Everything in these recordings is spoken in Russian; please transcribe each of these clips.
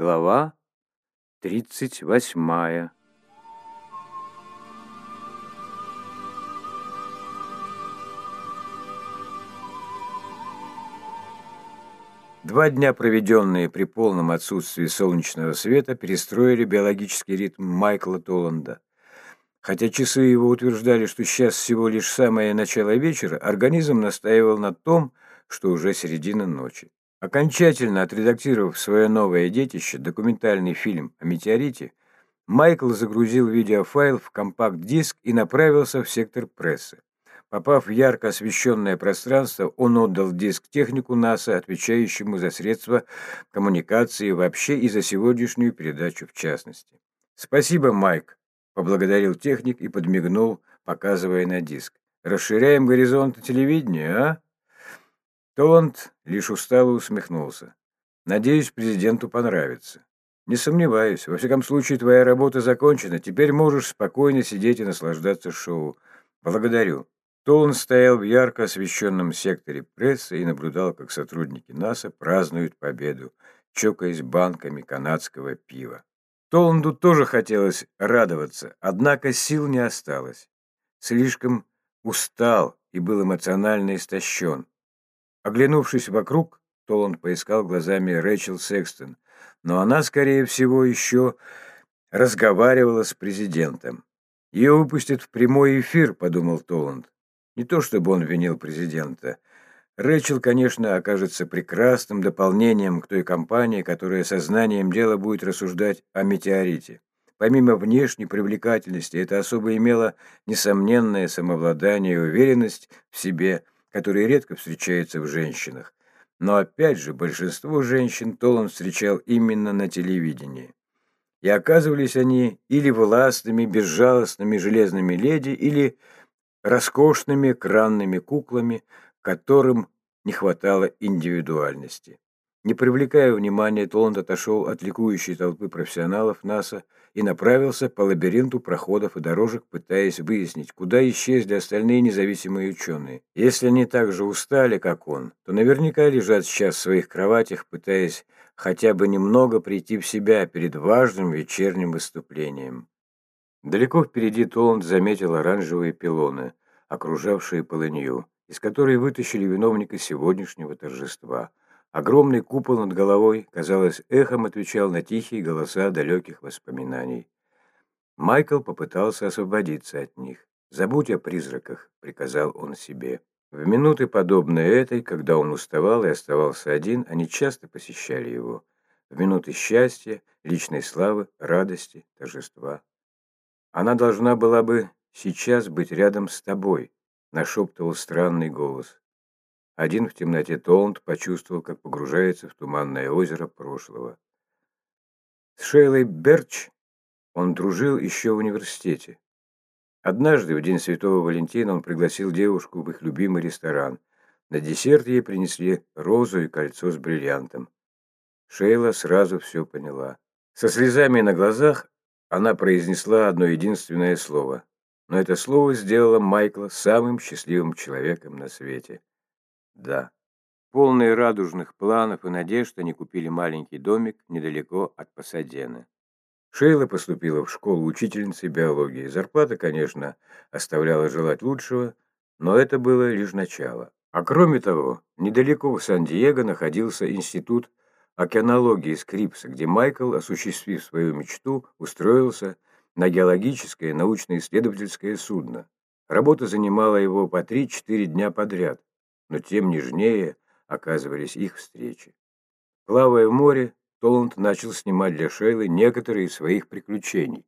Глава тридцать восьмая. Два дня, проведенные при полном отсутствии солнечного света, перестроили биологический ритм Майкла Толланда. Хотя часы его утверждали, что сейчас всего лишь самое начало вечера, организм настаивал на том, что уже середина ночи. Окончательно отредактировав свое новое детище, документальный фильм о метеорите, Майкл загрузил видеофайл в компакт-диск и направился в сектор прессы. Попав в ярко освещенное пространство, он отдал диск технику НАСА, отвечающему за средства коммуникации вообще и за сегодняшнюю передачу в частности. «Спасибо, Майк», — поблагодарил техник и подмигнул, показывая на диск. «Расширяем горизонты телевидения, а?» Толанд лишь устало усмехнулся. «Надеюсь, президенту понравится». «Не сомневаюсь. Во всяком случае, твоя работа закончена. Теперь можешь спокойно сидеть и наслаждаться шоу. Благодарю». Толан стоял в ярко освещенном секторе прессы и наблюдал, как сотрудники НАСА празднуют победу, чокаясь банками канадского пива. Толанду тоже хотелось радоваться, однако сил не осталось. Слишком устал и был эмоционально истощен. Оглянувшись вокруг, Толанд поискал глазами Рэчел Секстон, но она, скорее всего, еще разговаривала с президентом. «Ее выпустят в прямой эфир», — подумал Толанд. Не то чтобы он винил президента. Рэчел, конечно, окажется прекрасным дополнением к той компании, которая сознанием дела будет рассуждать о метеорите. Помимо внешней привлекательности, это особо имело несомненное самообладание и уверенность в себе – которые редко встречаются в женщинах. Но опять же, большинство женщин Толан встречал именно на телевидении. И оказывались они или властными, безжалостными железными леди, или роскошными кранными куклами, которым не хватало индивидуальности. Не привлекая внимания, Толанд отошел от ликующей толпы профессионалов НАСА и направился по лабиринту проходов и дорожек, пытаясь выяснить, куда исчезли остальные независимые ученые. Если они так же устали, как он, то наверняка лежат сейчас в своих кроватях, пытаясь хотя бы немного прийти в себя перед важным вечерним выступлением. Далеко впереди Толанд заметил оранжевые пилоны, окружавшие полынью, из которой вытащили виновника сегодняшнего торжества – Огромный купол над головой, казалось, эхом отвечал на тихие голоса далеких воспоминаний. Майкл попытался освободиться от них. «Забудь о призраках», — приказал он себе. В минуты, подобные этой, когда он уставал и оставался один, они часто посещали его. В минуты счастья, личной славы, радости, торжества. «Она должна была бы сейчас быть рядом с тобой», — нашептывал странный голос. Один в темноте Толанд почувствовал, как погружается в туманное озеро прошлого. С Шейлой Берч он дружил еще в университете. Однажды, в день Святого Валентина, он пригласил девушку в их любимый ресторан. На десерт ей принесли розу и кольцо с бриллиантом. Шейла сразу все поняла. Со слезами на глазах она произнесла одно единственное слово. Но это слово сделало Майкла самым счастливым человеком на свете. Да. Полные радужных планов и надежд они купили маленький домик недалеко от Пасадены. Шейла поступила в школу учительницей биологии. Зарплата, конечно, оставляла желать лучшего, но это было лишь начало. А кроме того, недалеко в Сан-Диего находился институт океанологии Скрипса, где Майкл, осуществив свою мечту, устроился на геологическое научно-исследовательское судно. Работа занимала его по 3-4 дня подряд но тем нежнее оказывались их встречи. Плавая в море, Толланд начал снимать для Шейлы некоторые из своих приключений,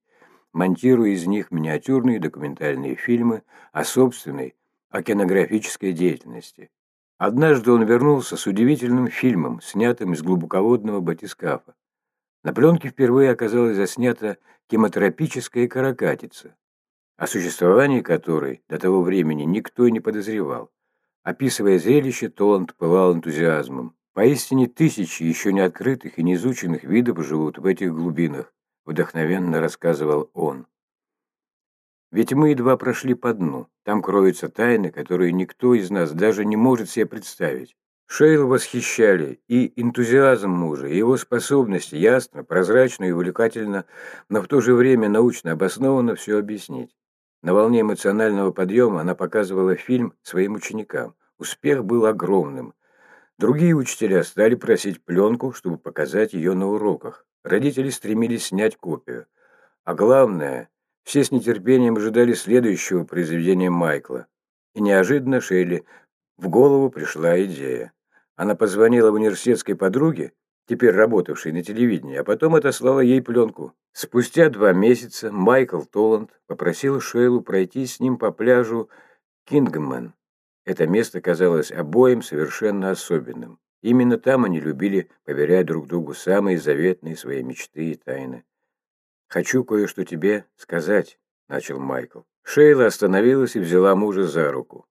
монтируя из них миниатюрные документальные фильмы о собственной океанографической деятельности. Однажды он вернулся с удивительным фильмом, снятым из глубоководного батискафа. На пленке впервые оказалась заснята кемотерапическая каракатица, о существовании которой до того времени никто не подозревал. Описывая зрелище, Толанд пылал энтузиазмом. Поистине тысячи еще не открытых и не изученных видов живут в этих глубинах, вдохновенно рассказывал он. Ведь мы едва прошли по дну. Там кроются тайны, которые никто из нас даже не может себе представить. Шейл восхищали и энтузиазм мужа, и его способность ясно, прозрачно и увлекательно, но в то же время научно обоснованно все объяснить. На волне эмоционального подъема она показывала фильм своим ученикам. Успех был огромным. Другие учителя стали просить пленку, чтобы показать ее на уроках. Родители стремились снять копию. А главное, все с нетерпением ожидали следующего произведения Майкла. И неожиданно Шейли в голову пришла идея. Она позвонила в университетской подруге, теперь работавшей на телевидении, а потом отослала ей пленку. Спустя два месяца Майкл Толланд попросил Шейлу пройти с ним по пляжу Кингмен. Это место казалось обоим совершенно особенным. Именно там они любили поверять друг другу самые заветные свои мечты и тайны. «Хочу кое-что тебе сказать», — начал Майкл. Шейла остановилась и взяла мужа за руку.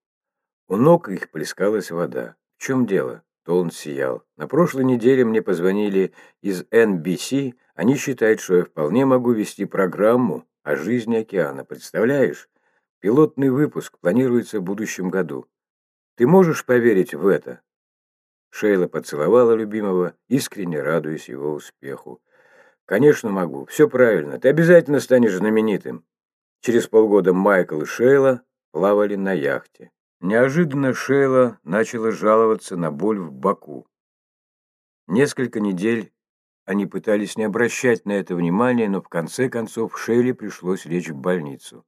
У ног их плескалась вода. В чем дело? То он сиял. На прошлой неделе мне позвонили из NBC. Они считают, что я вполне могу вести программу о жизни океана. Представляешь? Пилотный выпуск планируется в будущем году. Ты можешь поверить в это?» Шейла поцеловала любимого, искренне радуясь его успеху. «Конечно могу. Все правильно. Ты обязательно станешь знаменитым». Через полгода Майкл и Шейла плавали на яхте. Неожиданно Шейла начала жаловаться на боль в боку. Несколько недель они пытались не обращать на это внимания, но в конце концов Шейле пришлось лечь в больницу.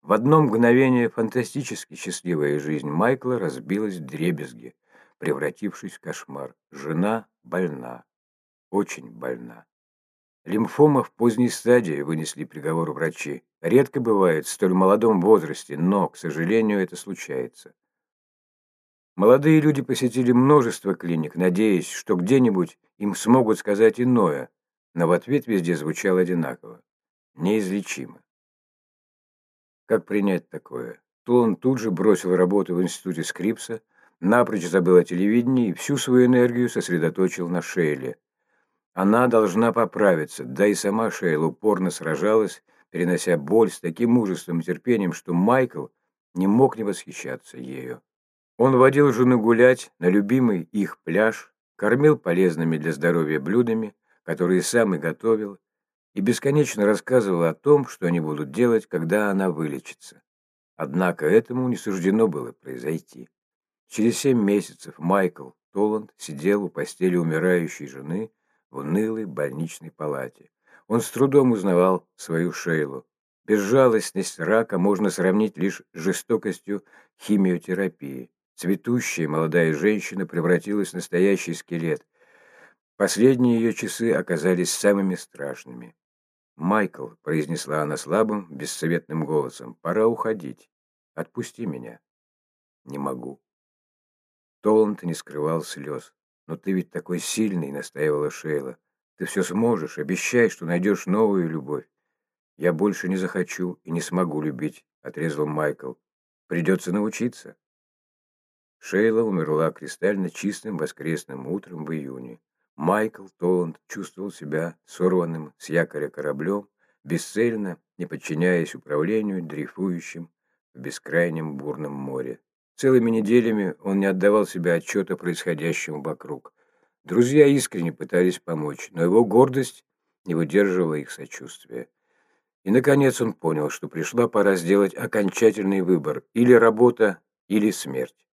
В одно мгновение фантастически счастливая жизнь Майкла разбилась в дребезги, превратившись в кошмар. Жена больна, очень больна. Лимфома в поздней стадии, вынесли приговор врачи. Редко бывает в столь молодом возрасте, но, к сожалению, это случается. Молодые люди посетили множество клиник, надеясь, что где-нибудь им смогут сказать иное, но в ответ везде звучал одинаково. Неизлечимо. Как принять такое? То он тут же бросил работу в институте Скрипса, напрочь забыл о телевидении и всю свою энергию сосредоточил на Шейле. Она должна поправиться, да и сама Шейла упорно сражалась, перенося боль с таким мужеством и терпением, что Майкл не мог не восхищаться ею. Он водил жену гулять на любимый их пляж, кормил полезными для здоровья блюдами, которые сам и готовил, и бесконечно рассказывал о том, что они будут делать, когда она вылечится. Однако этому не суждено было произойти. Через семь месяцев Майкл Толланд сидел у постели умирающей жены в унылой больничной палате. Он с трудом узнавал свою Шейлу. Безжалостность рака можно сравнить лишь с жестокостью химиотерапии. Цветущая молодая женщина превратилась в настоящий скелет. Последние ее часы оказались самыми страшными. «Майкл», — произнесла она слабым, бессоветным голосом, — «пора уходить. Отпусти меня». «Не могу». Толланд не скрывал слез. «Но ты ведь такой сильный», — настаивала Шейла. Ты все сможешь, обещай, что найдешь новую любовь. Я больше не захочу и не смогу любить, отрезал Майкл. Придется научиться. Шейла умерла кристально чистым воскресным утром в июне. Майкл Толланд чувствовал себя сорванным с якоря кораблем, бесцельно, не подчиняясь управлению, дрейфующим в бескрайнем бурном море. Целыми неделями он не отдавал себе отчета происходящему вокруг. Друзья искренне пытались помочь, но его гордость не выдерживала их сочувствия. И, наконец, он понял, что пришла пора сделать окончательный выбор – или работа, или смерть.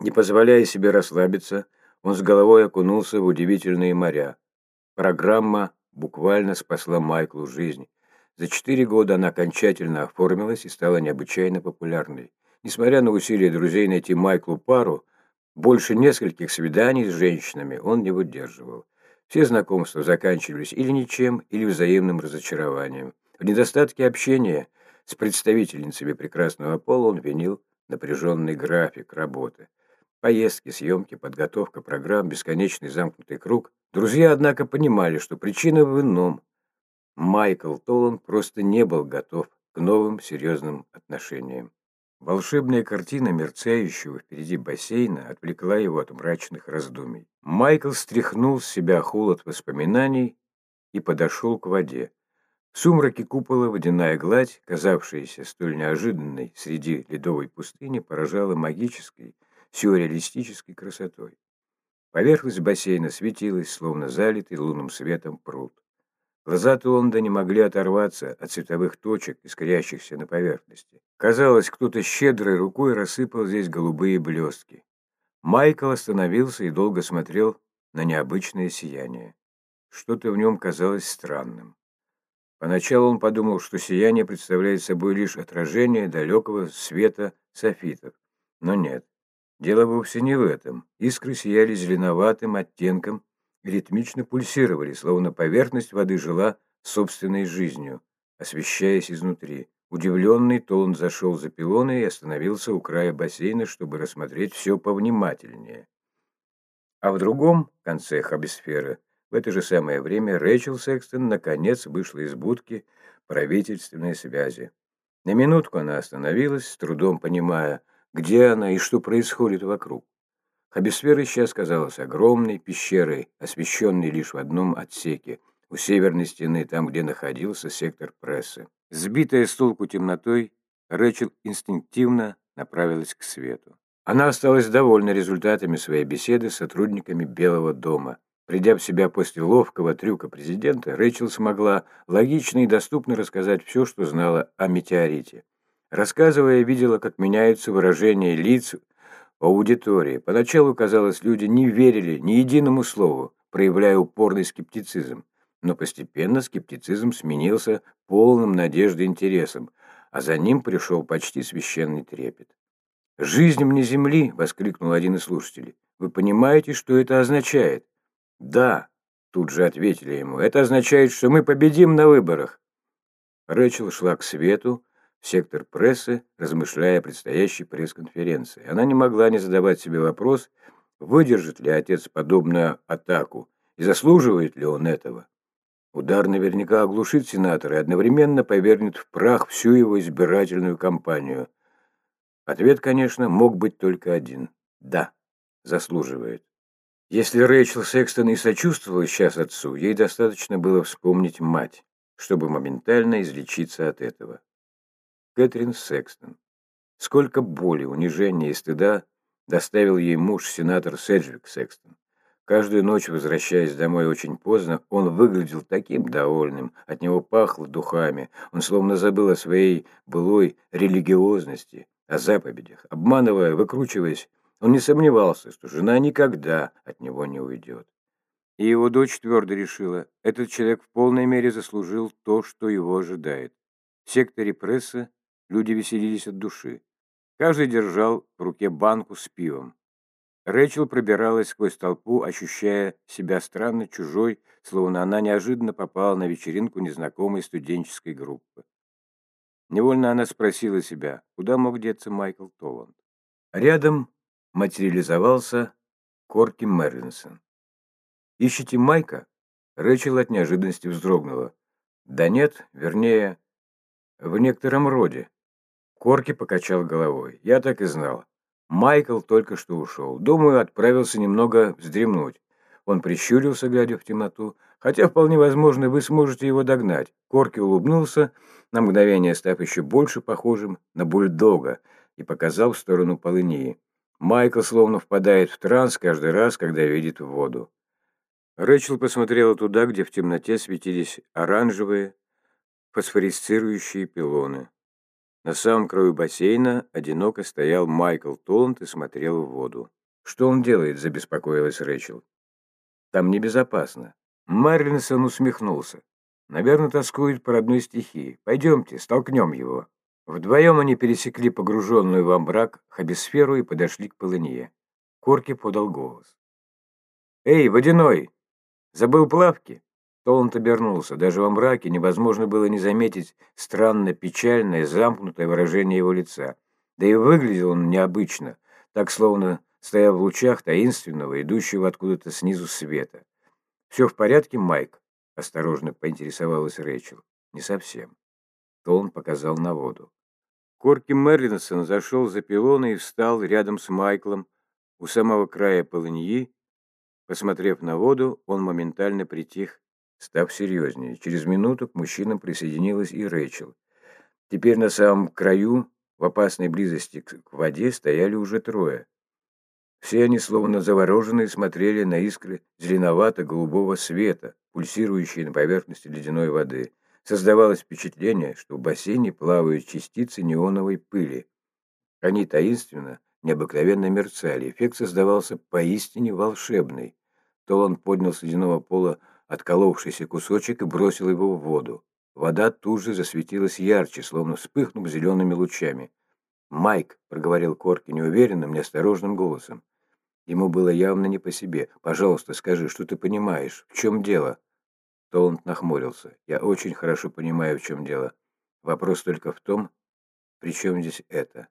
Не позволяя себе расслабиться, он с головой окунулся в удивительные моря. Программа буквально спасла Майклу жизнь. За четыре года она окончательно оформилась и стала необычайно популярной. Несмотря на усилия друзей найти Майклу пару, больше нескольких свиданий с женщинами он не выдерживал. Все знакомства заканчивались или ничем, или взаимным разочарованием. В недостатке общения с представительницами прекрасного пола он винил напряженный график работы. Поездки, съемки, подготовка программ, бесконечный замкнутый круг. Друзья, однако, понимали, что причина в ином. Майкл Толлан просто не был готов к новым серьезным отношениям. Волшебная картина мерцающего впереди бассейна отвлекла его от мрачных раздумий. Майкл стряхнул с себя холод воспоминаний и подошел к воде. В сумраке купола водяная гладь, казавшаяся столь неожиданной среди ледовой пустыни, поражала магической, сюрреалистической красотой. Поверхность бассейна светилась, словно залитый лунным светом пруд. Глаза Толанда не могли оторваться от световых точек, искрящихся на поверхности. Казалось, кто-то щедрой рукой рассыпал здесь голубые блестки. Майкл остановился и долго смотрел на необычное сияние. Что-то в нем казалось странным. Поначалу он подумал, что сияние представляет собой лишь отражение далекого света софитов. Но нет, дело вовсе не в этом. Искры сияли зеленоватым оттенком ритмично пульсировали, словно поверхность воды жила собственной жизнью, освещаясь изнутри. Удивленный, Толан зашел за пилоны и остановился у края бассейна, чтобы рассмотреть все повнимательнее. А в другом конце хабисферы в это же самое время Рэйчел Секстон наконец вышла из будки правительственной связи. На минутку она остановилась, с трудом понимая, где она и что происходит вокруг. Хабисфера сейчас казалась огромной пещерой, освещенной лишь в одном отсеке, у северной стены, там, где находился сектор прессы. Сбитая с толку темнотой, Рэчел инстинктивно направилась к свету. Она осталась довольна результатами своей беседы с сотрудниками Белого дома. Придя в себя после ловкого трюка президента, Рэчел смогла логично и доступно рассказать все, что знала о метеорите. Рассказывая, видела, как меняются выражения лиц аудитории. Поначалу, казалось, люди не верили ни единому слову, проявляя упорный скептицизм. Но постепенно скептицизм сменился полным надежды интересом, а за ним пришел почти священный трепет. «Жизнь мне земли!» — воскликнул один из слушателей. «Вы понимаете, что это означает?» «Да», — тут же ответили ему, — «это означает, что мы победим на выборах». Рэчел шла к свету, сектор прессы, размышляя о предстоящей пресс-конференции. Она не могла не задавать себе вопрос, выдержит ли отец подобную атаку и заслуживает ли он этого. Удар наверняка оглушит сенатора и одновременно повернет в прах всю его избирательную кампанию. Ответ, конечно, мог быть только один. Да, заслуживает. Если Рэйчел Секстон и сочувствовала сейчас отцу, ей достаточно было вспомнить мать, чтобы моментально излечиться от этого. Кэтрин Секстон. Сколько боли, унижения и стыда доставил ей муж, сенатор Седжвик Секстон. Каждую ночь, возвращаясь домой очень поздно, он выглядел таким довольным, от него пахло духами, он словно забыл о своей былой религиозности, о заповедях. Обманывая, выкручиваясь, он не сомневался, что жена никогда от него не уйдет. И его дочь твердо решила, этот человек в полной мере заслужил то, что его ожидает. В секторе прессы Люди веселились от души. Каждый держал в руке банку с пивом. Рэчел пробиралась сквозь толпу, ощущая себя странно чужой, словно она неожиданно попала на вечеринку незнакомой студенческой группы. Невольно она спросила себя, куда мог деться Майкл Толланд. Рядом материализовался Корки Мерлинсон. «Ищете Майка?» Рэчел от неожиданности вздрогнула. «Да нет, вернее, в некотором роде. Корки покачал головой. Я так и знал. Майкл только что ушел. Думаю, отправился немного вздремнуть. Он прищурился, глядя в темноту. Хотя, вполне возможно, вы сможете его догнать. Корки улыбнулся, на мгновение став еще больше похожим на бульдога, и показал в сторону полыньи. Майкл словно впадает в транс каждый раз, когда видит воду. Рэчел посмотрела туда, где в темноте светились оранжевые, фосфорисцирующие пилоны. На самом краю бассейна одиноко стоял Майкл Толланд и смотрел в воду. «Что он делает?» – забеспокоилась Рэчел. «Там небезопасно». Марлинсон усмехнулся. «Наверное, тоскует по родной стихии. Пойдемте, столкнем его». Вдвоем они пересекли погруженную во мрак хабисферу и подошли к полынье. Корки подал голос. «Эй, водяной! Забыл плавки?» Толланд обернулся. Даже во мраке невозможно было не заметить странно печальное, замкнутое выражение его лица. Да и выглядел он необычно, так словно стоя в лучах таинственного, идущего откуда-то снизу света. «Все в порядке, Майк?» — осторожно поинтересовалась Рэйчел. «Не совсем». Толланд показал на воду. Корки Мерлинсон зашел за пилоны и встал рядом с Майклом у самого края полыньи. Посмотрев на воду, он моментально притих Став серьезнее, через минуту к мужчинам присоединилась и Рэйчел. Теперь на самом краю, в опасной близости к воде, стояли уже трое. Все они, словно завороженные, смотрели на искры зеленовато-голубого света, пульсирующие на поверхности ледяной воды. Создавалось впечатление, что в бассейне плавают частицы неоновой пыли. Они таинственно, необыкновенно мерцали. Эффект создавался поистине волшебный. То он поднял с ледяного пола отколовшийся кусочек и бросил его в воду. Вода тут же засветилась ярче, словно вспыхнув зелеными лучами. «Майк», — проговорил Корки неуверенным, неосторожным голосом. Ему было явно не по себе. «Пожалуйста, скажи, что ты понимаешь? В чем дело?» Толланд нахмурился. «Я очень хорошо понимаю, в чем дело. Вопрос только в том, при чем здесь это?»